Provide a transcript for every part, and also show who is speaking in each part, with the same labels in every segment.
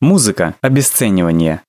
Speaker 1: Музыка. Обесценивание.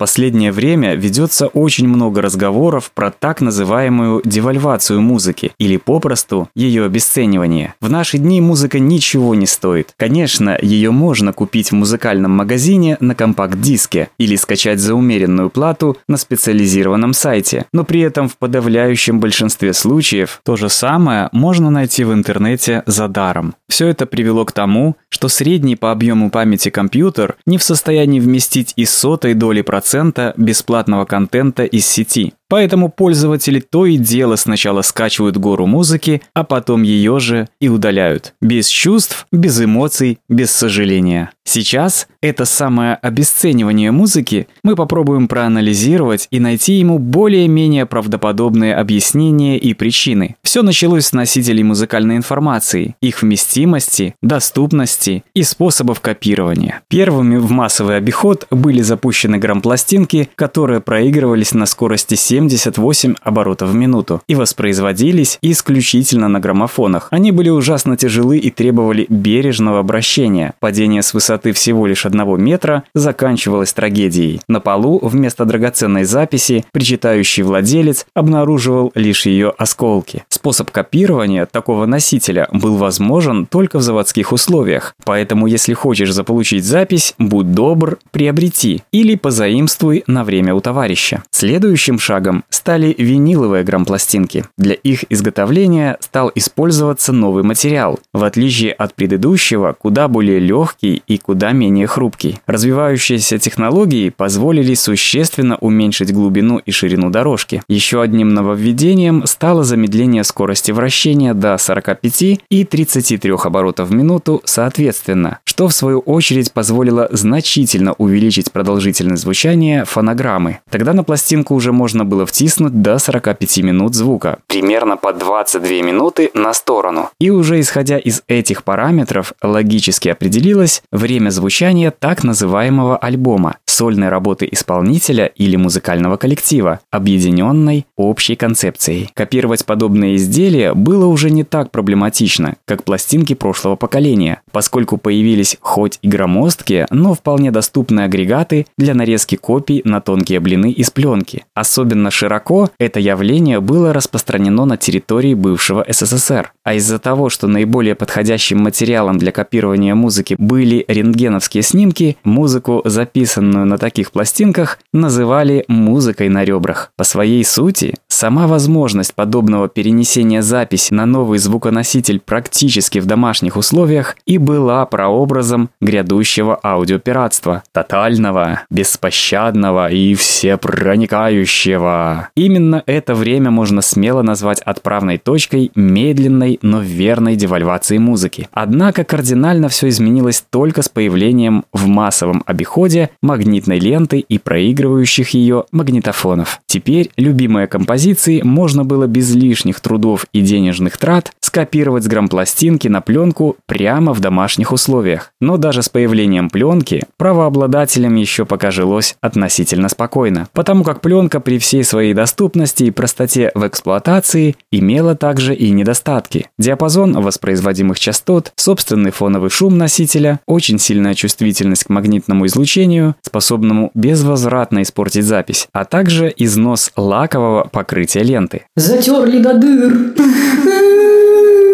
Speaker 1: Последнее время ведется очень много разговоров про так называемую девальвацию музыки или попросту ее обесценивание. В наши дни музыка ничего не стоит. Конечно, ее можно купить в музыкальном магазине на компакт-диске или скачать за умеренную плату на специализированном сайте, но при этом в подавляющем большинстве случаев то же самое можно найти в интернете за даром. Все это привело к тому, что средний по объему памяти компьютер не в состоянии вместить и сотой доли процента процента бесплатного контента из сети. Поэтому пользователи то и дело сначала скачивают гору музыки, а потом ее же и удаляют. Без чувств, без эмоций, без сожаления. Сейчас это самое обесценивание музыки мы попробуем проанализировать и найти ему более-менее правдоподобные объяснения и причины. Все началось с носителей музыкальной информации, их вместимости, доступности и способов копирования. Первыми в массовый обиход были запущены грампластинки, которые проигрывались на скорости 7 78 оборотов в минуту и воспроизводились исключительно на граммофонах. Они были ужасно тяжелы и требовали бережного обращения. Падение с высоты всего лишь одного метра заканчивалось трагедией. На полу вместо драгоценной записи причитающий владелец обнаруживал лишь ее осколки. Способ копирования такого носителя был возможен только в заводских условиях, поэтому если хочешь заполучить запись, будь добр, приобрети или позаимствуй на время у товарища. Следующим шагом стали виниловые грампластинки. Для их изготовления стал использоваться новый материал, в отличие от предыдущего, куда более легкий и куда менее хрупкий. Развивающиеся технологии позволили существенно уменьшить глубину и ширину дорожки. Еще одним нововведением стало замедление скорости вращения до 45 и 33 оборотов в минуту соответственно, что в свою очередь позволило значительно увеличить продолжительность звучания фонограммы. Тогда на пластинку уже можно было втиснуть до 45 минут звука, примерно по 22 минуты на сторону. И уже исходя из этих параметров логически определилось время звучания так называемого альбома, сольной работы исполнителя или музыкального коллектива, объединенной общей концепцией. Копировать подобные изделия было уже не так проблематично, как пластинки прошлого поколения, поскольку появились хоть и громоздкие, но вполне доступные агрегаты для нарезки копий на тонкие блины из пленки. Особенно широко это явление было распространено на территории бывшего СССР. А из-за того, что наиболее подходящим материалом для копирования музыки были рентгеновские снимки, музыку, записанную на таких пластинках, называли музыкой на ребрах. По своей сути, сама возможность подобного перенесения записи на новый звуконоситель практически в домашних условиях и была прообразом грядущего аудиопиратства. Тотального, беспощадного и всепроникающего! Именно это время можно смело назвать отправной точкой медленной, но верной девальвации музыки. Однако кардинально все изменилось только с появлением в массовом обиходе магнитной ленты и проигрывающих ее магнитофонов. Теперь любимые композиции можно было без лишних трудов и денежных трат скопировать с грампластинки на пленку прямо в домашних условиях. Но даже с появлением пленки правообладателям еще пока жилось относительно спокойно, потому как пленка при всей своей доступности и простоте в эксплуатации имела также и недостатки. Диапазон воспроизводимых частот, собственный фоновый шум носителя, очень сильная чувствительность к магнитному излучению, способному безвозвратно испортить запись, а также износ лакового покрытия ленты.
Speaker 2: Затерли до дыр. Arthur.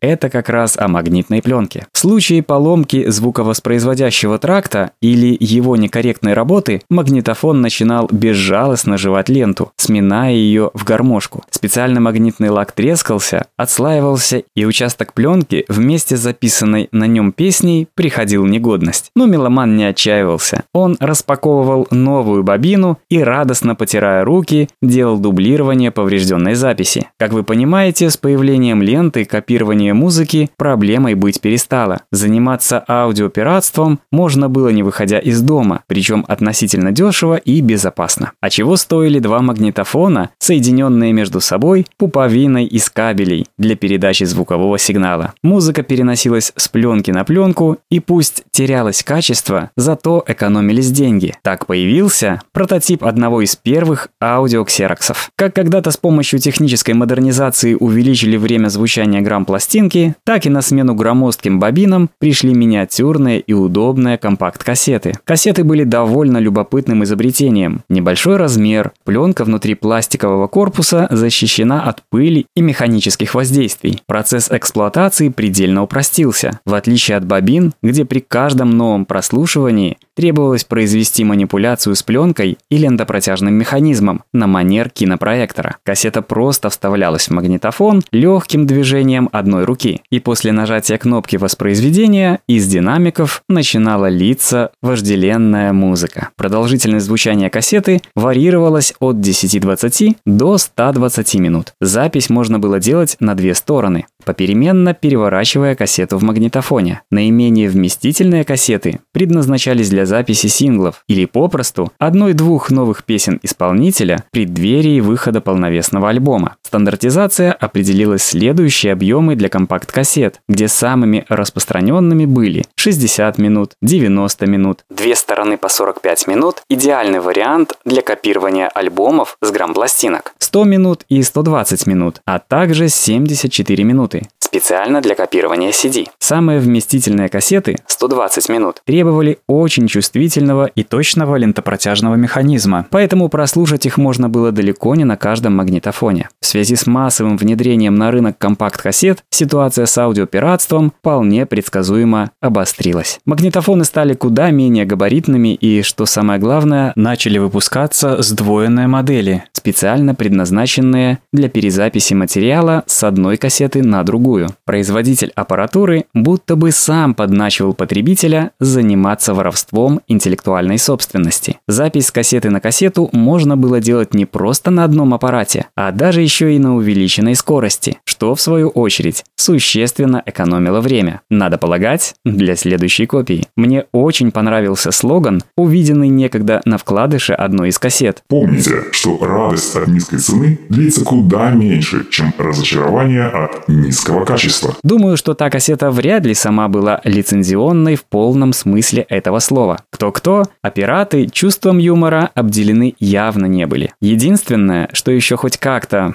Speaker 1: Это как раз о магнитной пленке. В случае поломки звуковоспроизводящего тракта или его некорректной работы, магнитофон начинал безжалостно жевать ленту, сминая ее в гармошку. Специальный магнитный лак трескался, отслаивался, и участок пленки вместе с записанной на нем песней приходил негодность. Но меломан не отчаивался. Он распаковывал новую бобину и, радостно потирая руки, делал дублирование поврежденной записи. Как вы понимаете, с появлением ленты копирование слушания музыки проблемой быть перестало. Заниматься аудиопиратством можно было не выходя из дома, причем относительно дешево и безопасно. А чего стоили два магнитофона, соединенные между собой пуповиной из кабелей для передачи звукового сигнала. Музыка переносилась с пленки на пленку, и пусть терялось качество, зато экономились деньги. Так появился прототип одного из первых аудиоксероксов. Как когда-то с помощью технической модернизации увеличили время звучания грамм пластин, пластинки, так и на смену громоздким бобинам пришли миниатюрные и удобные компакт-кассеты. Кассеты были довольно любопытным изобретением. Небольшой размер, пленка внутри пластикового корпуса защищена от пыли и механических воздействий. Процесс эксплуатации предельно упростился. В отличие от бобин, где при каждом новом прослушивании требовалось произвести манипуляцию с пленкой и лентопротяжным механизмом на манер кинопроектора. Кассета просто вставлялась в магнитофон легким движением одной руки, и после нажатия кнопки воспроизведения из динамиков начинала литься вожделенная музыка. Продолжительность звучания кассеты варьировалась от 10-20 до 120 минут. Запись можно было делать на две стороны, попеременно переворачивая кассету в магнитофоне. Наименее вместительные кассеты предназначались для записи синглов или попросту одной-двух новых песен исполнителя в преддверии выхода полновесного альбома. Стандартизация определилась следующие объемы для компакт-кассет, где самыми распространенными были 60 минут, 90 минут, две стороны по 45 минут – идеальный вариант для копирования альбомов с грамм-пластинок, 100 минут и 120 минут, а также 74 минуты, специально для копирования CD. Самые вместительные кассеты, 120 минут, требовали очень чувствительного и точного лентопротяжного механизма, поэтому прослушать их можно было далеко не на каждом магнитофоне. В связи с массовым внедрением на рынок компакт-кассет, ситуация с аудиопиратством вполне предсказуемо обострилась. Магнитофоны стали куда менее габаритными и, что самое главное, начали выпускаться сдвоенные модели, специально предназначенные для перезаписи материала с одной кассеты на другую. Производитель аппаратуры будто бы сам подначивал потребителя заниматься воровством интеллектуальной собственности. Запись с кассеты на кассету можно было делать не просто на одном аппарате, а даже еще и на увеличенной скорости, что в свою очередь существенно экономило время. Надо полагать, для следующей копии. Мне очень понравился слоган, увиденный некогда на вкладыше одной из кассет.
Speaker 3: Помните, что радость от низкой цены длится куда меньше, чем разочарование от низкого качества.
Speaker 1: Думаю, что та кассета вряд ли сама была лицензионной в полном смысле этого слова. Кто-кто, а пираты чувством юмора обделены явно не были. Единственное, что еще хоть как-то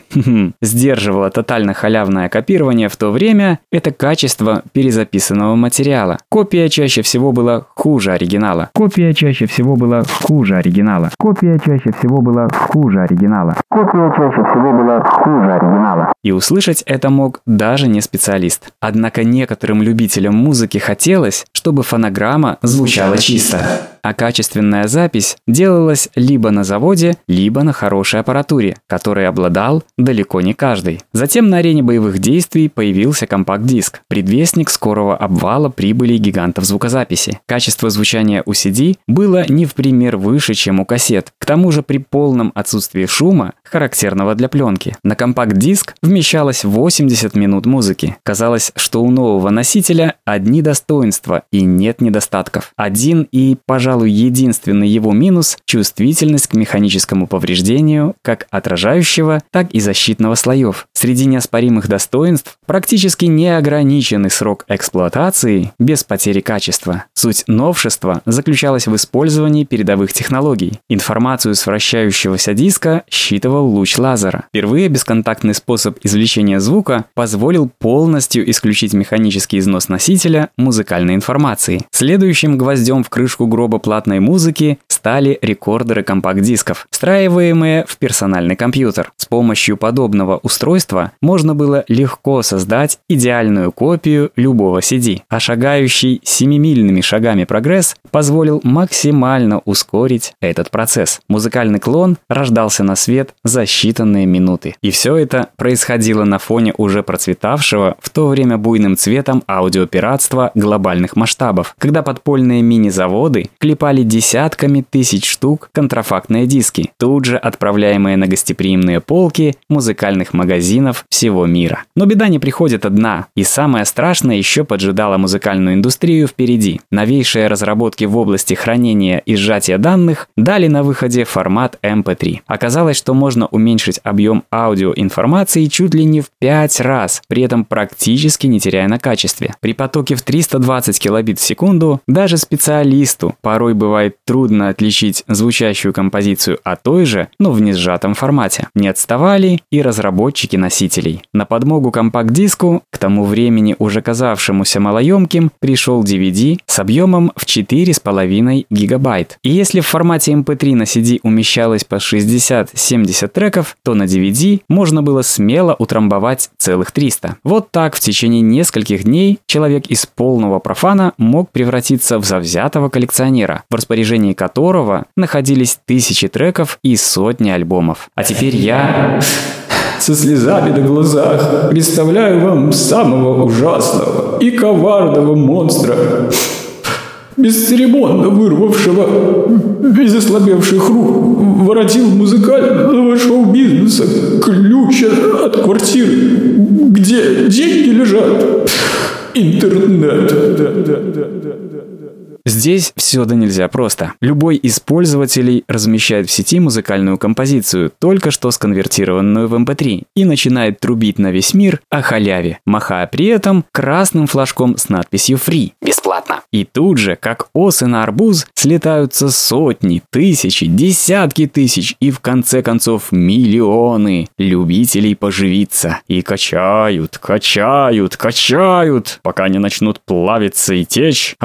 Speaker 1: сдерживало тотально халявное копирование в то время, это качество перезаписанного материала. Копия чаще всего была хуже оригинала. Копия чаще всего была хуже оригинала. Копия чаще всего была хуже оригинала. Копия чаще всего была хуже оригинала. И услышать это мог даже не специалист. Однако некоторым любителям музыки хотелось, чтобы фонограмма звучала чисто а качественная запись делалась либо на заводе, либо на хорошей аппаратуре, которой обладал далеко не каждый. Затем на арене боевых действий появился компакт-диск, предвестник скорого обвала прибыли гигантов звукозаписи. Качество звучания у CD было не в пример выше, чем у кассет. К тому же при полном отсутствии шума, характерного для пленки, на компакт-диск вмещалось 80 минут музыки. Казалось, что у нового носителя одни достоинства и нет недостатков. Один и, пожалуй, пожалуй, единственный его минус – чувствительность к механическому повреждению как отражающего, так и защитного слоев. Среди неоспоримых достоинств – практически неограниченный срок эксплуатации без потери качества. Суть новшества заключалась в использовании передовых технологий. Информацию с вращающегося диска считывал луч лазера. Впервые бесконтактный способ извлечения звука позволил полностью исключить механический износ носителя музыкальной информации. Следующим гвоздем в крышку гроба платной музыки стали рекордеры компакт-дисков, встраиваемые в персональный компьютер. С помощью подобного устройства можно было легко создать идеальную копию любого CD, а шагающий семимильными шагами прогресс позволил максимально ускорить этот процесс. Музыкальный клон рождался на свет за считанные минуты. И все это происходило на фоне уже процветавшего в то время буйным цветом аудиопиратства глобальных масштабов, когда подпольные мини-заводы клепали десятками тысяч штук контрафактные диски, тут же отправляемые на гостеприимные полки музыкальных магазинов всего мира. Но беда не приходит одна, и самое страшное еще поджидало музыкальную индустрию впереди. Новейшие разработки в области хранения и сжатия данных дали на выходе формат MP3. Оказалось, что можно уменьшить объем аудиоинформации чуть ли не в 5 раз, при этом практически не теряя на качестве. При потоке в 320 килобит в секунду даже специалисту порой порой бывает трудно отличить звучащую композицию от той же, но в несжатом формате. Не отставали и разработчики носителей. На подмогу компакт-диску, к тому времени уже казавшемуся малоемким, пришел DVD с объемом в 4,5 гигабайт. И если в формате MP3 на CD умещалось по 60-70 треков, то на DVD можно было смело утрамбовать целых 300. Вот так в течение нескольких дней человек из полного профана мог превратиться в завзятого коллекционера, в распоряжении которого находились тысячи треков и сотни альбомов. А теперь я
Speaker 2: со слезами на глазах представляю вам самого ужасного и коварного монстра, бесцеремонно вырвавшего из ослабевших рук воротил музыкального шоу-бизнеса ключ от квартиры, где деньги лежат. Интернет. Да, да, да, да,
Speaker 1: да. Здесь все да нельзя просто. Любой из пользователей размещает в сети музыкальную композицию, только что сконвертированную в MP3, эм и начинает трубить на весь мир о халяве, махая при этом красным флажком с надписью «Free» – бесплатно. И тут же, как осы на арбуз, слетаются сотни, тысячи, десятки тысяч и в конце концов миллионы любителей поживиться. И качают, качают, качают, пока не начнут плавиться и течь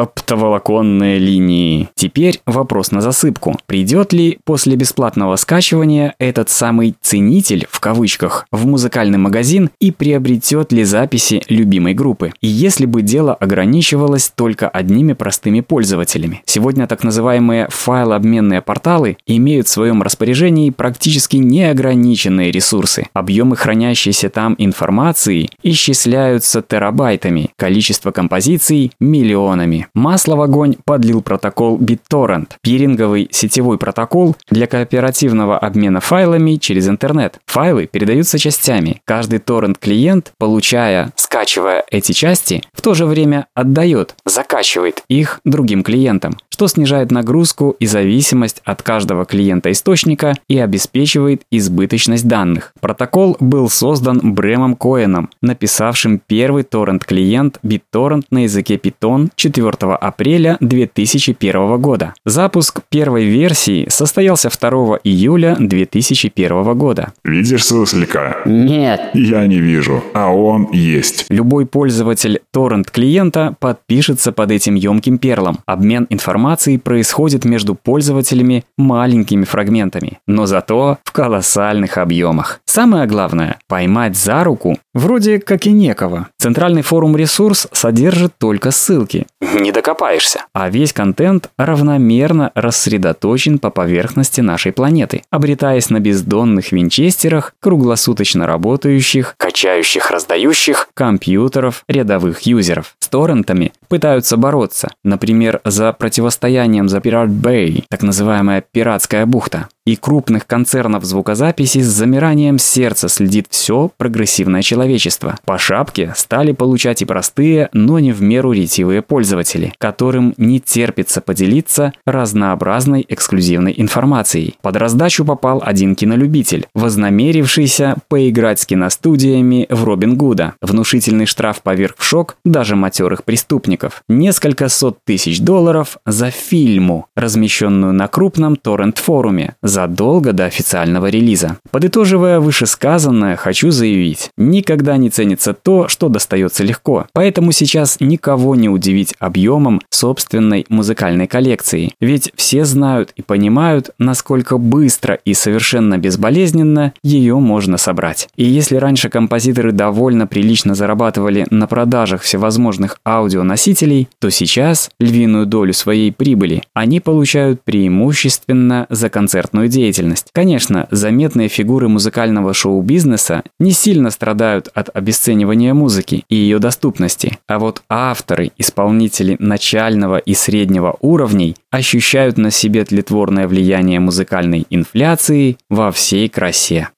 Speaker 1: оптоволоконные линии. Теперь вопрос на засыпку. Придет ли после бесплатного скачивания этот самый «ценитель» в кавычках в музыкальный магазин и приобретет ли записи любимой группы? И если бы дело ограничивалось только одними простыми пользователями. Сегодня так называемые файлообменные порталы имеют в своем распоряжении практически неограниченные ресурсы. Объемы хранящейся там информации исчисляются терабайтами, количество композиций – миллионами. Масло в огонь подлил протокол BitTorrent – пиринговый сетевой протокол для кооперативного обмена файлами через интернет. Файлы передаются частями. Каждый торрент-клиент, получая, скачивая эти части, в то же время отдает, закачивает их другим клиентам что снижает нагрузку и зависимость от каждого клиента-источника и обеспечивает избыточность данных. Протокол был создан Брэмом Коэном, написавшим первый торрент-клиент BitTorrent на языке Python 4 апреля 2001 года. Запуск первой версии состоялся 2 июля 2001 года.
Speaker 3: Видишь суслика?
Speaker 4: Нет.
Speaker 3: Я не вижу, а он есть.
Speaker 1: Любой пользователь торрент-клиента подпишется под этим емким перлом. Обмен информацией информации происходит между пользователями маленькими фрагментами, но зато в колоссальных объемах. Самое главное – поймать за руку вроде как и некого. Центральный форум ресурс содержит только ссылки. Не докопаешься. А весь контент равномерно рассредоточен по поверхности нашей планеты, обретаясь на бездонных винчестерах, круглосуточно работающих, качающих, раздающих компьютеров рядовых юзеров. С торрентами пытаются бороться, например, за противостояние противостоянием за Пират Бэй, так называемая пиратская бухта и крупных концернов звукозаписи с замиранием сердца следит все прогрессивное человечество. По шапке стали получать и простые, но не в меру ретивые пользователи, которым не терпится поделиться разнообразной эксклюзивной информацией. Под раздачу попал один кинолюбитель, вознамерившийся поиграть с киностудиями в Робин Гуда. Внушительный штраф поверг в шок даже матерых преступников. Несколько сот тысяч долларов за фильму, размещенную на крупном торрент-форуме, за задолго до официального релиза. Подытоживая вышесказанное, хочу заявить, никогда не ценится то, что достается легко. Поэтому сейчас никого не удивить объемом собственной музыкальной коллекции. Ведь все знают и понимают, насколько быстро и совершенно безболезненно ее можно собрать. И если раньше композиторы довольно прилично зарабатывали на продажах всевозможных аудионосителей, то сейчас львиную долю своей прибыли они получают преимущественно за концертную свою деятельность. Конечно, заметные фигуры музыкального шоу-бизнеса не сильно страдают от обесценивания музыки и ее доступности, а вот авторы, исполнители начального и среднего уровней ощущают на себе тлетворное влияние музыкальной инфляции во всей красе.